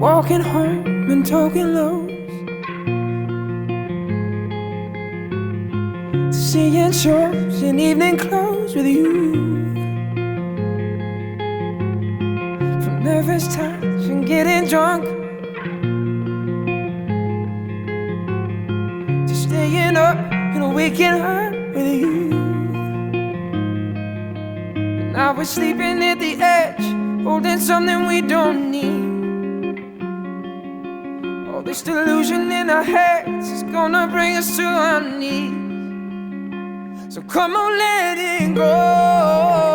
Walking home and talking lows. Seeing shows in evening clothes with you. From nervous touch and getting drunk. To staying up and waking up with you. And now we're sleeping at the edge, holding something we don't need. This delusion in our heads is gonna bring us to our knees. So come on, let it go.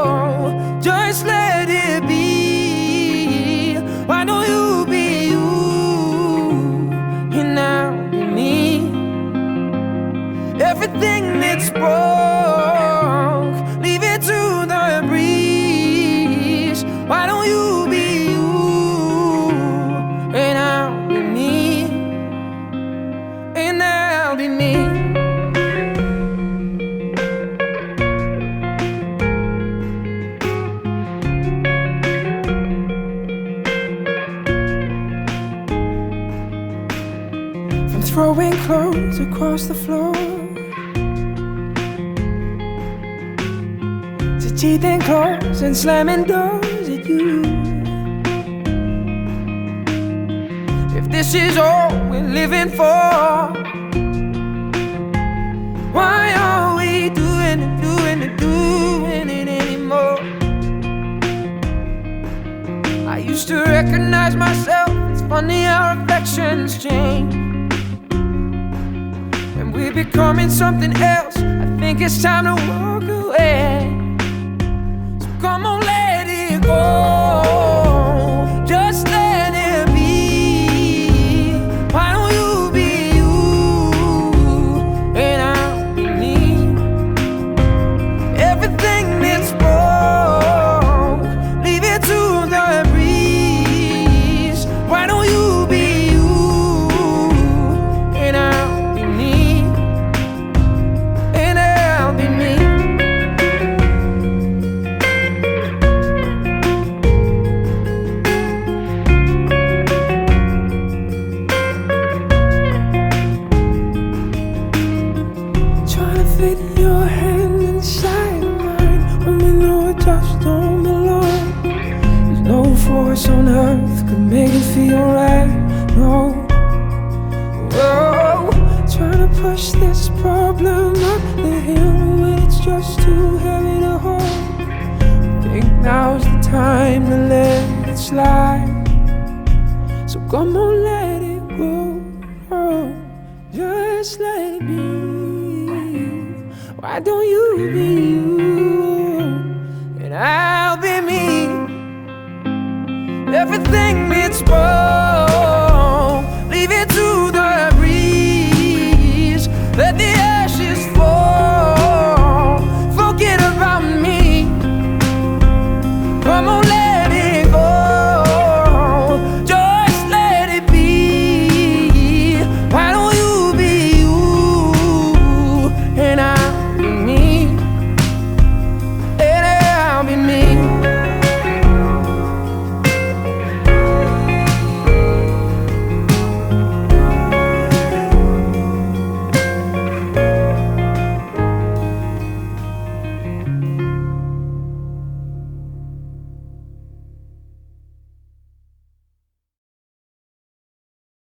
Throwing clothes across the floor to teeth and claws and slamming doors at you. If this is all we're living for, why are we doing it, doing it, doing it anymore? I used to recognize myself. It's funny how affections change. We're becoming something else, I think it's time to walk away. So come on, let it go. Force on earth could make it feel right. No. Whoa. Trying to push this problem up the hill when it's just too heavy to hold. Think now's the time to let it slide. So come on, let it go. Oh, just let it be. Why don't you be you? Everything meets both.